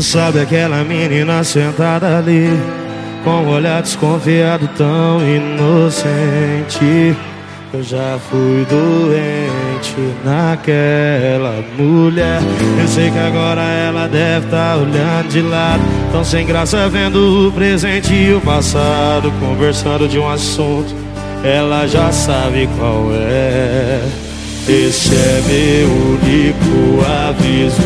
Sabe aquela menina sentada ali Com um olhar desconfiado tão inocente? Eu já fui doente naquela mulher. Eu sei que agora ela deve estar tá olhando de lado Tão sem graça vendo o presente e o passado Conversando de um assunto. Ela já sabe qual é. Esse é meu único aviso.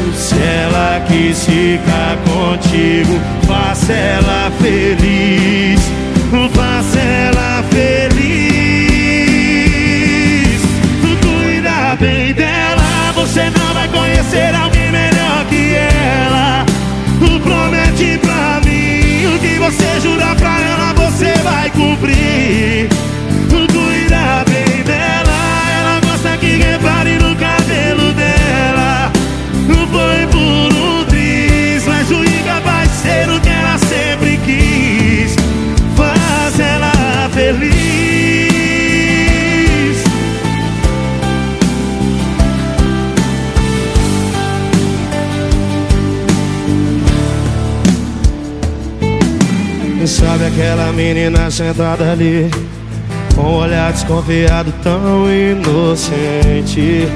Quis ficar contigo, faça ela feliz. Faça ela feliz. Cuida bem dela, Sabe aquela menina sentada ali Com um olhar desconfiado tão inocente.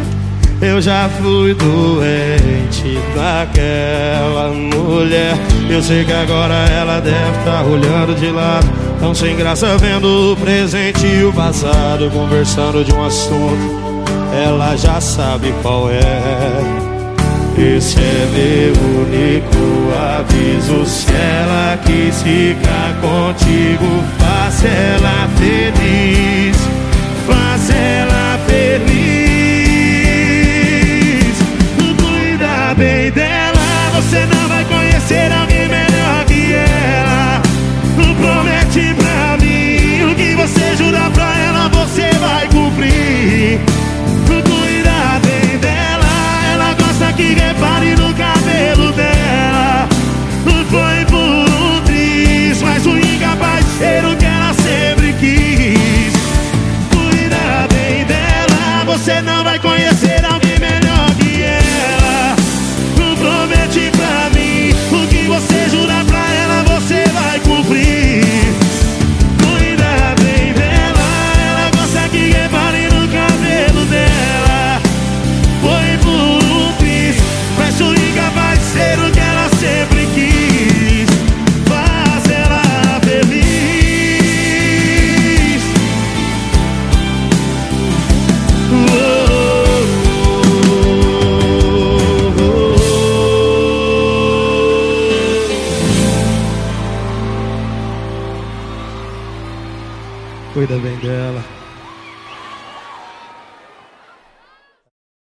Eu já fui doente daquela mulher. Eu sei que agora ela deve estar tá olhando de lado Tão sem graça vendo o presente e o passado Conversando de um assunto. Ela já sabe qual é esse é meu único aviso. Se ela quis ficar contigo, faça ela feliz. Cuida bem dela.